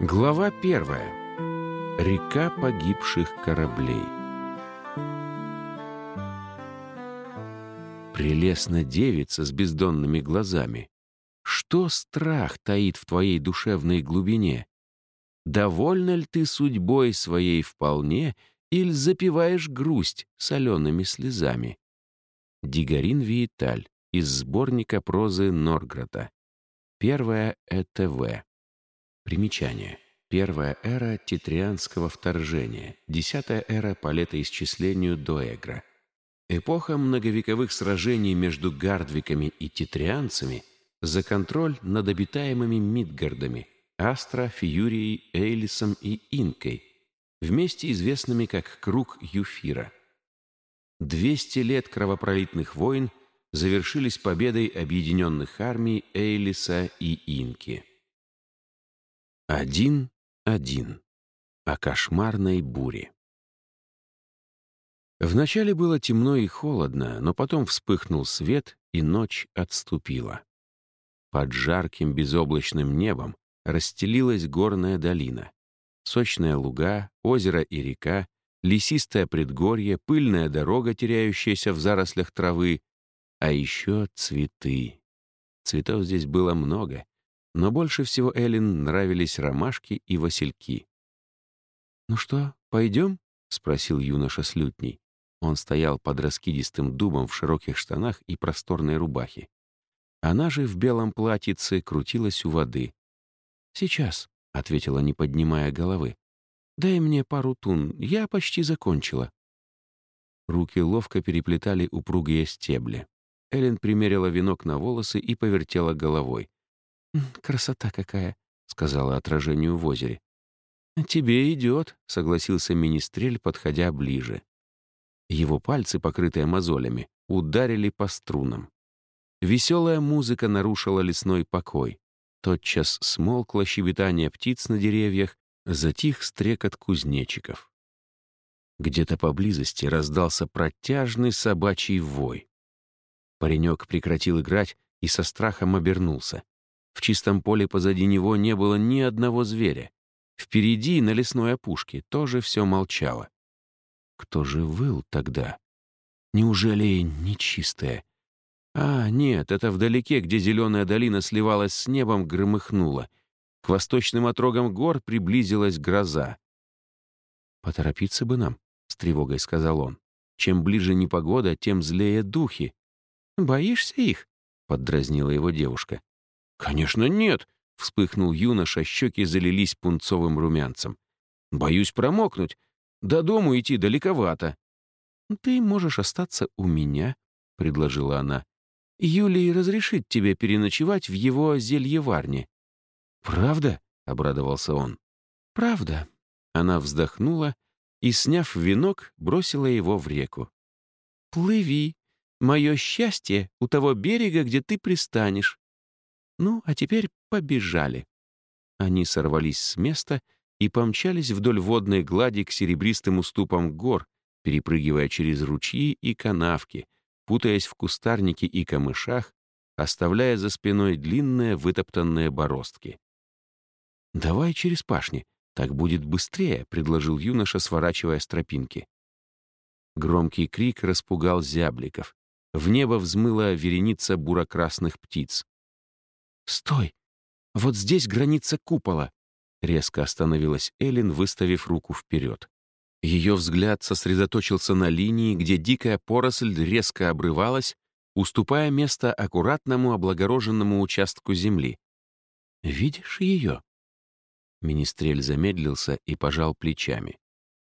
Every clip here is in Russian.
Глава первая. Река погибших кораблей. Прелестна девица с бездонными глазами. Что страх таит в твоей душевной глубине? Довольна ли ты судьбой своей вполне или запиваешь грусть солеными слезами? Дигарин Виеталь из сборника прозы Норграда. Первая ЭТВ. Примечание. Первая эра титрианского вторжения, десятая эра по летоисчислению Доэгра. Эпоха многовековых сражений между гардвиками и титрианцами за контроль над обитаемыми Мидгардами, Астра, Фиюрией, Эйлисом и Инкой, вместе известными как Круг Юфира. Двести лет кровопролитных войн завершились победой объединенных армий Эйлиса и Инки. Один-один. О кошмарной буре. Вначале было темно и холодно, но потом вспыхнул свет, и ночь отступила. Под жарким безоблачным небом расстелилась горная долина. Сочная луга, озеро и река, лесистое предгорье, пыльная дорога, теряющаяся в зарослях травы, а еще цветы. Цветов здесь было много, но больше всего Эллен нравились ромашки и васильки. «Ну что, пойдем?» — спросил юноша с лютней. Он стоял под раскидистым дубом в широких штанах и просторной рубахе. Она же в белом платьице крутилась у воды. «Сейчас», — ответила, не поднимая головы. «Дай мне пару тун, я почти закончила». Руки ловко переплетали упругие стебли. Эллен примерила венок на волосы и повертела головой. «Красота какая!» — сказала отражению в озере. «Тебе идет», — согласился министрель, подходя ближе. Его пальцы, покрытые мозолями, ударили по струнам. Веселая музыка нарушила лесной покой. Тотчас смолкло щебетание птиц на деревьях, затих стрекот кузнечиков. Где-то поблизости раздался протяжный собачий вой. Паренек прекратил играть и со страхом обернулся. В чистом поле позади него не было ни одного зверя. Впереди, на лесной опушке, тоже все молчало. Кто же выл тогда? Неужели нечистое? А, нет, это вдалеке, где зеленая долина сливалась с небом, громыхнуло. К восточным отрогам гор приблизилась гроза. «Поторопиться бы нам», — с тревогой сказал он. «Чем ближе непогода, тем злее духи». «Боишься их?» — поддразнила его девушка. «Конечно нет!» — вспыхнул юноша, щеки залились пунцовым румянцем. «Боюсь промокнуть. До дому идти далековато». «Ты можешь остаться у меня», — предложила она. «Юлий разрешит тебе переночевать в его зельеварне». «Правда?» — обрадовался он. «Правда». Она вздохнула и, сняв венок, бросила его в реку. «Плыви. Мое счастье у того берега, где ты пристанешь. Ну, а теперь побежали. Они сорвались с места и помчались вдоль водной глади к серебристым уступам гор, перепрыгивая через ручьи и канавки, путаясь в кустарнике и камышах, оставляя за спиной длинные вытоптанные бороздки. «Давай через пашни, так будет быстрее», — предложил юноша, сворачивая с тропинки. Громкий крик распугал зябликов. В небо взмыла вереница бурокрасных птиц. «Стой! Вот здесь граница купола!» Резко остановилась Эллен, выставив руку вперед. Ее взгляд сосредоточился на линии, где дикая поросль резко обрывалась, уступая место аккуратному облагороженному участку земли. «Видишь ее?» Министрель замедлился и пожал плечами.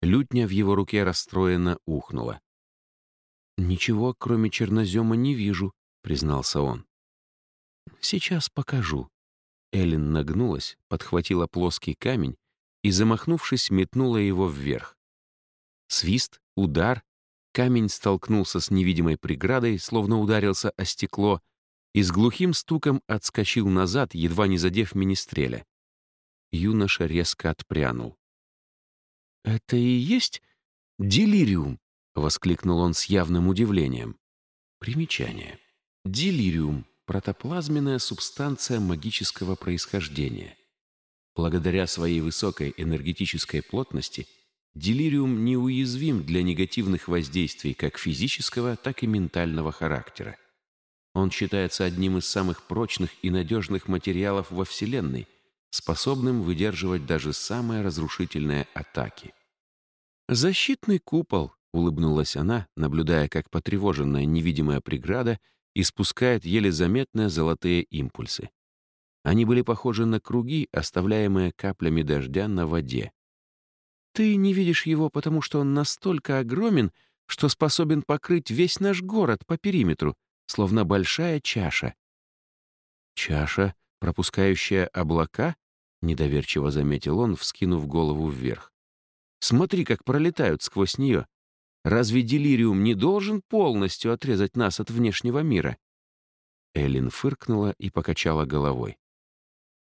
Лютня в его руке расстроенно ухнула. «Ничего, кроме чернозема, не вижу», — признался он. «Сейчас покажу». Эллен нагнулась, подхватила плоский камень и, замахнувшись, метнула его вверх. Свист, удар, камень столкнулся с невидимой преградой, словно ударился о стекло, и с глухим стуком отскочил назад, едва не задев министреля. Юноша резко отпрянул. «Это и есть делириум?» — воскликнул он с явным удивлением. Примечание. Делириум протоплазменная субстанция магического происхождения. Благодаря своей высокой энергетической плотности делириум неуязвим для негативных воздействий как физического, так и ментального характера. Он считается одним из самых прочных и надежных материалов во Вселенной, способным выдерживать даже самые разрушительные атаки. «Защитный купол», — улыбнулась она, наблюдая, как потревоженная невидимая преграда испускает еле заметные золотые импульсы. Они были похожи на круги, оставляемые каплями дождя на воде. «Ты не видишь его, потому что он настолько огромен, что способен покрыть весь наш город по периметру, словно большая чаша». «Чаша, пропускающая облака?» — недоверчиво заметил он, вскинув голову вверх. «Смотри, как пролетают сквозь нее. Разве делириум не должен полностью отрезать нас от внешнего мира?» Эллин фыркнула и покачала головой.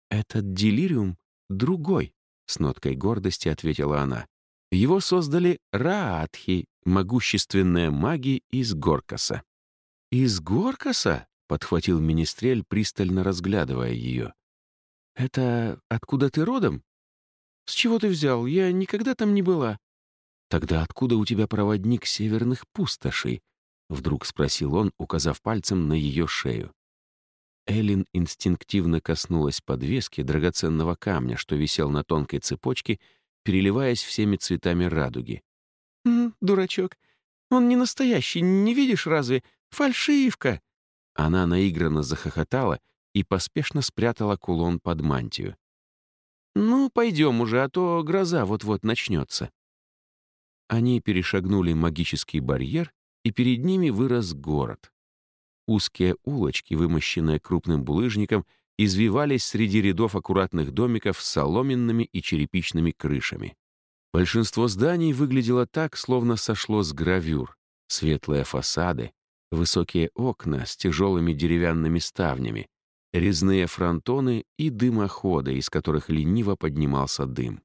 «Этот делириум другой», — с ноткой гордости ответила она. «Его создали Раатхи, могущественные маги из Горкаса». «Из Горкаса?» — подхватил Министрель, пристально разглядывая ее. «Это откуда ты родом?» «С чего ты взял? Я никогда там не была». «Тогда откуда у тебя проводник северных пустошей?» — вдруг спросил он, указав пальцем на ее шею. Эллин инстинктивно коснулась подвески драгоценного камня, что висел на тонкой цепочке, переливаясь всеми цветами радуги. «М, «Дурачок, он не настоящий, не видишь разве? Фальшивка!» Она наигранно захохотала и поспешно спрятала кулон под мантию. «Ну, пойдем уже, а то гроза вот-вот начнется». Они перешагнули магический барьер, и перед ними вырос город. Узкие улочки, вымощенные крупным булыжником, извивались среди рядов аккуратных домиков с соломенными и черепичными крышами. Большинство зданий выглядело так, словно сошло с гравюр. Светлые фасады, высокие окна с тяжелыми деревянными ставнями, резные фронтоны и дымоходы, из которых лениво поднимался дым.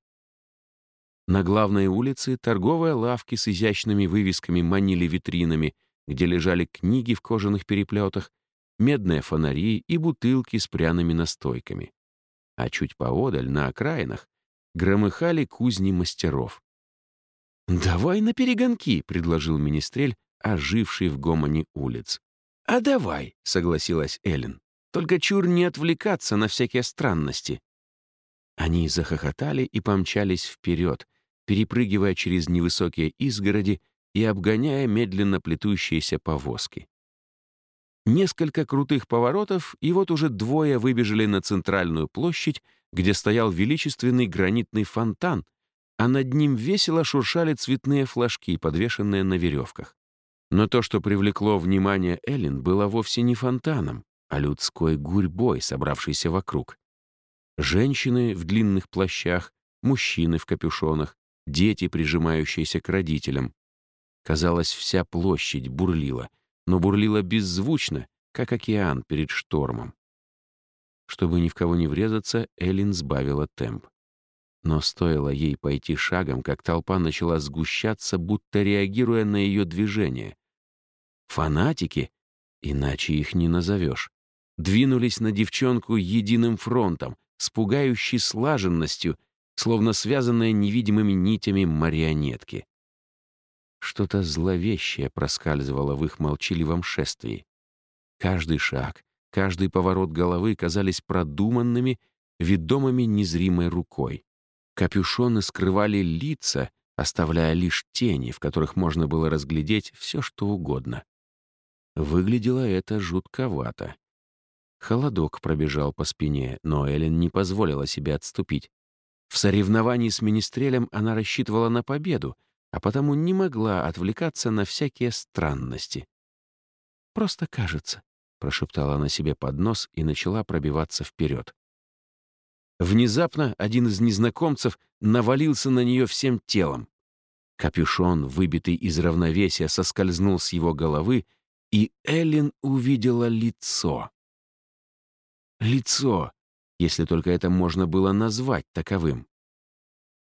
На главной улице торговые лавки с изящными вывесками манили витринами, где лежали книги в кожаных переплетах, медные фонари и бутылки с пряными настойками. А чуть поодаль, на окраинах, громыхали кузни мастеров. «Давай на перегонки», — предложил Министрель, оживший в гомоне улиц. «А давай», — согласилась Эллен. «Только чур не отвлекаться на всякие странности». Они захохотали и помчались вперед, перепрыгивая через невысокие изгороди и обгоняя медленно плетущиеся повозки. Несколько крутых поворотов, и вот уже двое выбежали на центральную площадь, где стоял величественный гранитный фонтан, а над ним весело шуршали цветные флажки, подвешенные на веревках. Но то, что привлекло внимание Эллен, было вовсе не фонтаном, а людской гурьбой, собравшейся вокруг. Женщины в длинных плащах, мужчины в капюшонах, дети, прижимающиеся к родителям. Казалось, вся площадь бурлила, но бурлила беззвучно, как океан перед штормом. Чтобы ни в кого не врезаться, Эллин сбавила темп. Но стоило ей пойти шагом, как толпа начала сгущаться, будто реагируя на ее движение. Фанатики, иначе их не назовешь, двинулись на девчонку единым фронтом, с пугающей слаженностью, словно связанные невидимыми нитями марионетки. Что-то зловещее проскальзывало в их молчаливом шествии. Каждый шаг, каждый поворот головы казались продуманными, ведомыми незримой рукой. Капюшоны скрывали лица, оставляя лишь тени, в которых можно было разглядеть все, что угодно. Выглядело это жутковато. Холодок пробежал по спине, но Эллен не позволила себе отступить. В соревновании с Министрелем она рассчитывала на победу, а потому не могла отвлекаться на всякие странности. «Просто кажется», — прошептала она себе под нос и начала пробиваться вперед. Внезапно один из незнакомцев навалился на нее всем телом. Капюшон, выбитый из равновесия, соскользнул с его головы, и Эллен увидела лицо. Лицо, если только это можно было назвать таковым.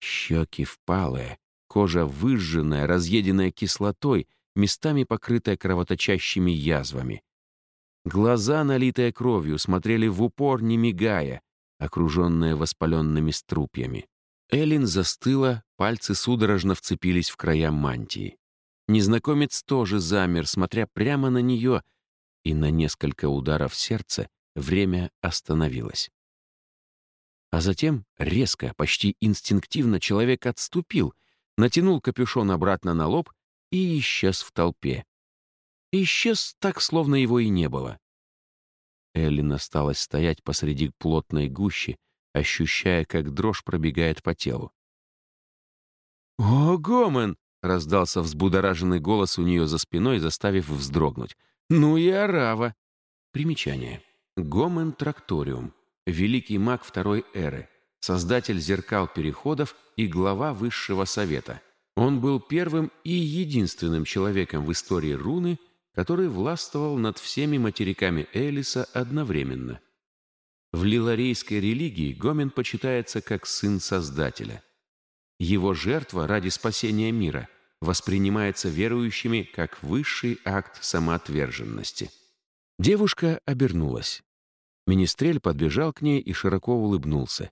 Щеки впалые, Кожа выжженная, разъеденная кислотой, местами покрытая кровоточащими язвами. Глаза, налитые кровью, смотрели в упор, не мигая, окруженная воспаленными струпьями. Эллин застыла, пальцы судорожно вцепились в края мантии. Незнакомец тоже замер, смотря прямо на нее, и на несколько ударов сердца время остановилось. А затем резко, почти инстинктивно человек отступил, натянул капюшон обратно на лоб и исчез в толпе. Исчез так, словно его и не было. Эллин осталась стоять посреди плотной гущи, ощущая, как дрожь пробегает по телу. «О, Гомен!» — раздался взбудораженный голос у нее за спиной, заставив вздрогнуть. «Ну и арава!» Примечание. Гомен Тракториум. Великий маг второй эры. Создатель зеркал переходов и глава Высшего Совета. Он был первым и единственным человеком в истории руны, который властвовал над всеми материками Элиса одновременно. В лиларейской религии Гомен почитается как сын Создателя. Его жертва ради спасения мира воспринимается верующими как высший акт самоотверженности. Девушка обернулась. Министрель подбежал к ней и широко улыбнулся.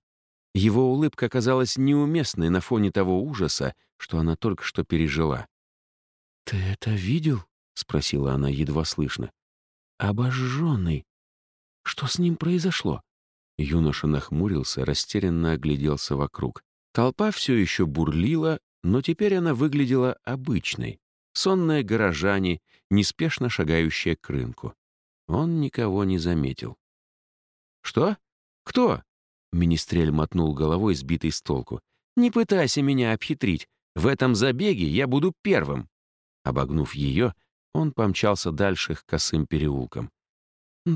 Его улыбка казалась неуместной на фоне того ужаса, что она только что пережила. «Ты это видел?» — спросила она едва слышно. «Обожженный. Что с ним произошло?» Юноша нахмурился, растерянно огляделся вокруг. Толпа все еще бурлила, но теперь она выглядела обычной. Сонные горожане, неспешно шагающие к рынку. Он никого не заметил. «Что? Кто?» Министрель мотнул головой, сбитый с толку. «Не пытайся меня обхитрить. В этом забеге я буду первым». Обогнув ее, он помчался дальше к косым переулкам.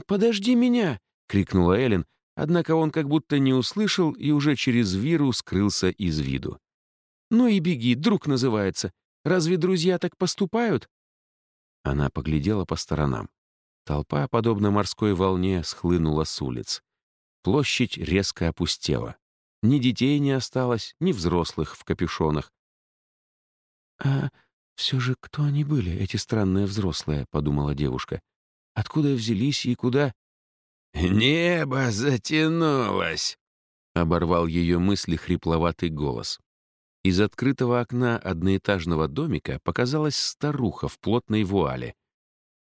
«Подожди меня!» — крикнула Эллен, однако он как будто не услышал и уже через виру скрылся из виду. «Ну и беги, друг называется. Разве друзья так поступают?» Она поглядела по сторонам. Толпа, подобно морской волне, схлынула с улиц. Площадь резко опустела. Ни детей не осталось, ни взрослых в капюшонах. «А все же кто они были, эти странные взрослые?» — подумала девушка. «Откуда взялись и куда?» «Небо затянулось!» — оборвал ее мысли хрипловатый голос. Из открытого окна одноэтажного домика показалась старуха в плотной вуале.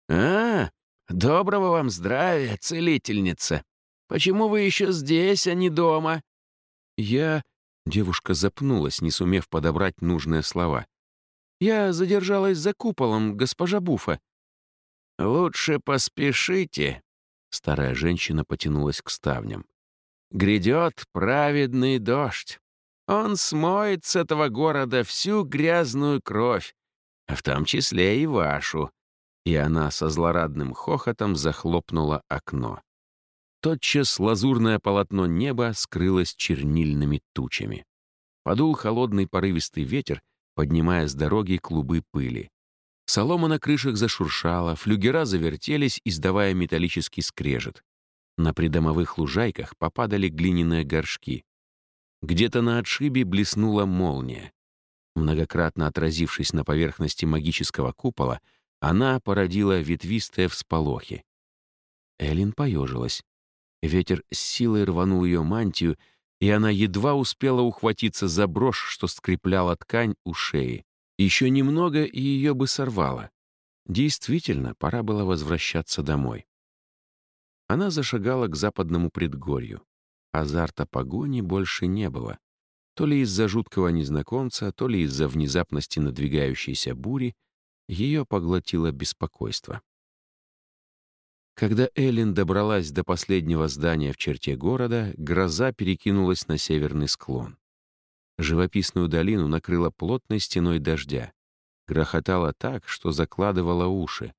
«А, доброго вам здравия, целительница! Почему вы еще здесь, а не дома?» «Я...» — девушка запнулась, не сумев подобрать нужные слова. «Я задержалась за куполом, госпожа Буфа». «Лучше поспешите», — старая женщина потянулась к ставням. «Грядет праведный дождь. Он смоет с этого города всю грязную кровь, в том числе и вашу». И она со злорадным хохотом захлопнула окно. Тотчас лазурное полотно неба скрылось чернильными тучами. Подул холодный порывистый ветер, поднимая с дороги клубы пыли. Солома на крышах зашуршала, флюгера завертелись, издавая металлический скрежет. На придомовых лужайках попадали глиняные горшки. Где-то на отшибе блеснула молния. Многократно отразившись на поверхности магического купола, она породила ветвистые всполохи. Элин поежилась. Ветер с силой рванул ее мантию, и она едва успела ухватиться за брошь, что скрепляла ткань у шеи. Еще немного, и ее бы сорвало. Действительно, пора было возвращаться домой. Она зашагала к западному предгорью. Азарта погони больше не было. То ли из-за жуткого незнакомца, то ли из-за внезапности надвигающейся бури, ее поглотило беспокойство. Когда Эллен добралась до последнего здания в черте города, гроза перекинулась на северный склон. Живописную долину накрыла плотной стеной дождя. Грохотало так, что закладывало уши.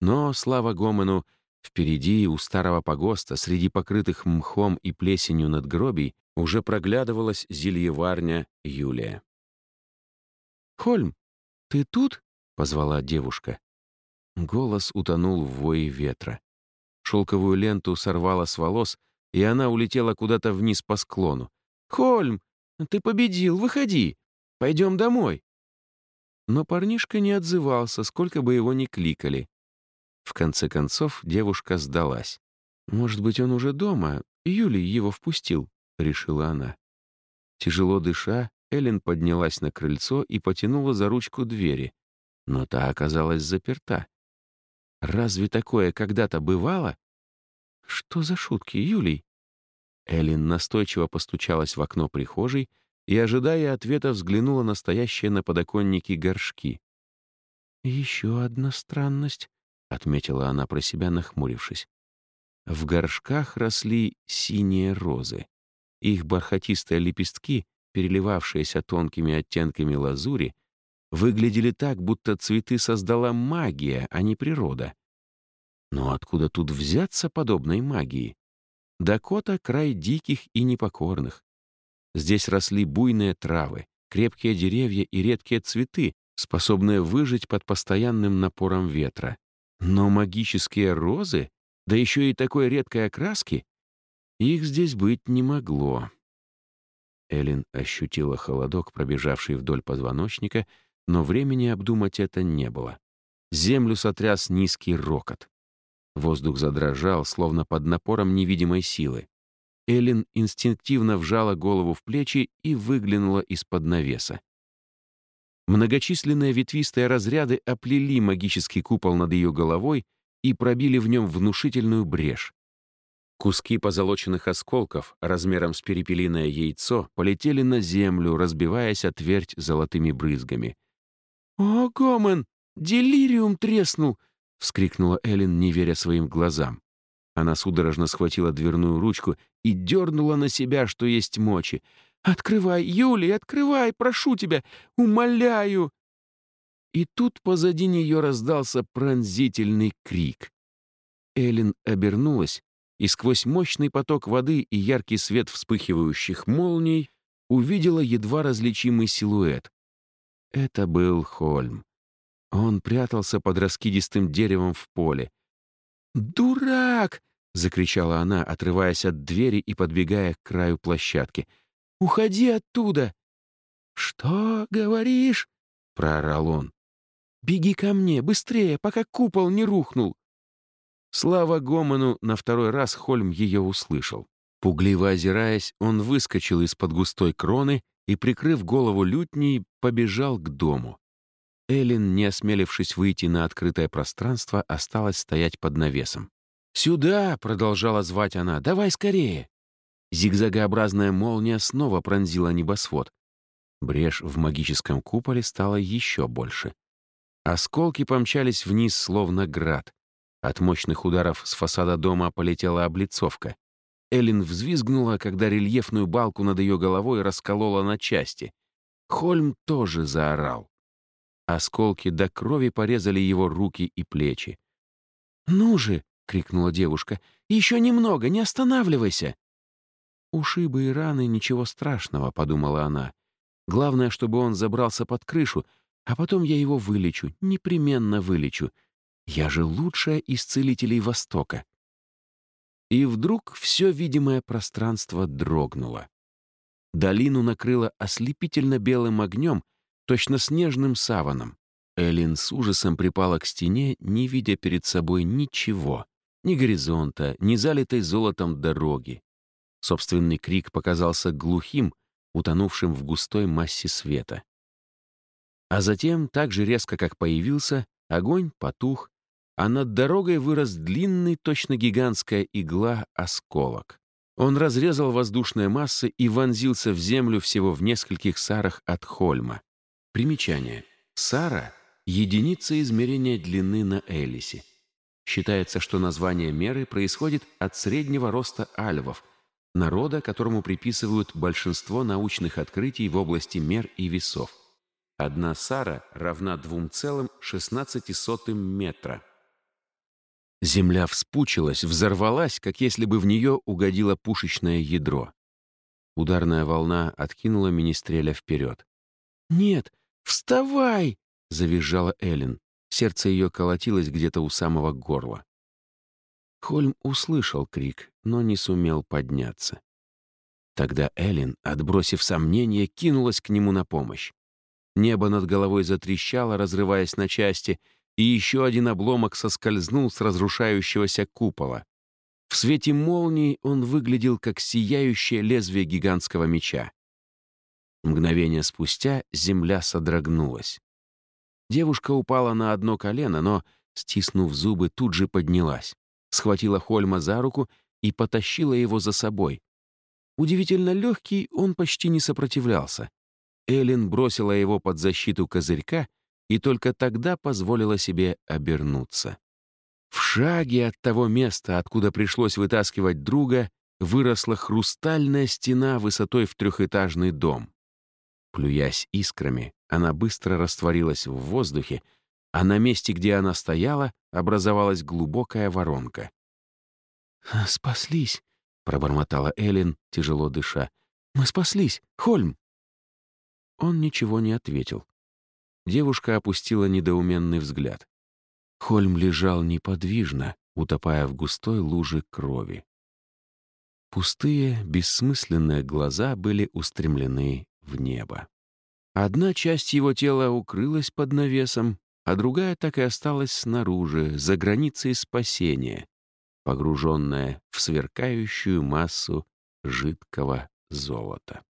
Но, слава Гомену, впереди, у старого погоста, среди покрытых мхом и плесенью надгробий, уже проглядывалась зельеварня Юлия. «Хольм, ты тут?» — позвала девушка. Голос утонул в вое ветра. Шелковую ленту сорвала с волос, и она улетела куда-то вниз по склону. «Хольм, ты победил, выходи! Пойдем домой!» Но парнишка не отзывался, сколько бы его ни кликали. В конце концов девушка сдалась. Может быть, он уже дома, Юлий его впустил», — решила она. Тяжело дыша, Эллен поднялась на крыльцо и потянула за ручку двери, но та оказалась заперта. Разве такое когда-то бывало? Что за шутки, Юлий? Эллен настойчиво постучалась в окно прихожей и, ожидая ответа, взглянула на стоящие на подоконнике горшки. «Еще одна странность», — отметила она про себя, нахмурившись. В горшках росли синие розы. Их бархатистые лепестки, переливавшиеся тонкими оттенками лазури, выглядели так, будто цветы создала магия, а не природа. Но откуда тут взяться подобной магии? Дакота — край диких и непокорных. Здесь росли буйные травы, крепкие деревья и редкие цветы, способные выжить под постоянным напором ветра. Но магические розы, да еще и такой редкой окраски, их здесь быть не могло. Элин ощутила холодок, пробежавший вдоль позвоночника, но времени обдумать это не было. Землю сотряс низкий рокот. Воздух задрожал, словно под напором невидимой силы. Элин инстинктивно вжала голову в плечи и выглянула из-под навеса. Многочисленные ветвистые разряды оплели магический купол над ее головой и пробили в нем внушительную брешь. Куски позолоченных осколков, размером с перепелиное яйцо, полетели на землю, разбиваясь о твердь золотыми брызгами. «О, Гомен! Делириум треснул!» — вскрикнула Эллен, не веря своим глазам. Она судорожно схватила дверную ручку и дернула на себя, что есть мочи. «Открывай, Юлий, открывай, прошу тебя, умоляю!» И тут позади нее раздался пронзительный крик. Эллен обернулась и сквозь мощный поток воды и яркий свет вспыхивающих молний увидела едва различимый силуэт. Это был Хольм. Он прятался под раскидистым деревом в поле. «Дурак!» — закричала она, отрываясь от двери и подбегая к краю площадки. «Уходи оттуда!» «Что говоришь?» — проорал он. «Беги ко мне, быстрее, пока купол не рухнул!» Слава Гомону, на второй раз Хольм ее услышал. Пугливо озираясь, он выскочил из-под густой кроны и, прикрыв голову лютней, побежал к дому. Эллен, не осмелившись выйти на открытое пространство, осталась стоять под навесом. «Сюда!» — продолжала звать она. «Давай скорее!» Зигзагообразная молния снова пронзила небосвод. Брешь в магическом куполе стала еще больше. Осколки помчались вниз, словно град. От мощных ударов с фасада дома полетела облицовка. Эллен взвизгнула, когда рельефную балку над ее головой расколола на части. Хольм тоже заорал. Осколки до крови порезали его руки и плечи. «Ну же!» — крикнула девушка. «Еще немного, не останавливайся!» «Ушибы и раны — ничего страшного», — подумала она. «Главное, чтобы он забрался под крышу, а потом я его вылечу, непременно вылечу. Я же лучшая из целителей Востока». И вдруг все видимое пространство дрогнуло. Долину накрыло ослепительно белым огнем, точно снежным саваном. Эллин с ужасом припала к стене, не видя перед собой ничего. Ни горизонта, ни залитой золотом дороги. Собственный крик показался глухим, утонувшим в густой массе света. А затем, так же резко, как появился, огонь потух, а над дорогой вырос длинный, точно гигантская игла, осколок. Он разрезал воздушные массы и вонзился в землю всего в нескольких сарах от Хольма. Примечание. Сара — единица измерения длины на Элисе. Считается, что название меры происходит от среднего роста альвов, народа, которому приписывают большинство научных открытий в области мер и весов. Одна сара равна 2,16 метра. Земля вспучилась, взорвалась, как если бы в нее угодило пушечное ядро. Ударная волна откинула министреля вперед. «Нет, «Вставай!» — завизжала Эллен. Сердце ее колотилось где-то у самого горла. Хольм услышал крик, но не сумел подняться. Тогда Эллен, отбросив сомнения, кинулась к нему на помощь. Небо над головой затрещало, разрываясь на части, и еще один обломок соскользнул с разрушающегося купола. В свете молнии он выглядел как сияющее лезвие гигантского меча. Мгновение спустя земля содрогнулась. Девушка упала на одно колено, но, стиснув зубы, тут же поднялась, схватила Хольма за руку и потащила его за собой. Удивительно легкий, он почти не сопротивлялся. Эллен бросила его под защиту козырька и только тогда позволила себе обернуться. В шаге от того места, откуда пришлось вытаскивать друга, выросла хрустальная стена высотой в трехэтажный дом. Плюясь искрами, она быстро растворилась в воздухе, а на месте, где она стояла, образовалась глубокая воронка. «Спаслись», — пробормотала Эллен, тяжело дыша. «Мы спаслись! Хольм!» Он ничего не ответил. Девушка опустила недоуменный взгляд. Хольм лежал неподвижно, утопая в густой луже крови. Пустые, бессмысленные глаза были устремлены в небо. Одна часть его тела укрылась под навесом, а другая так и осталась снаружи, за границей спасения, погруженная в сверкающую массу жидкого золота.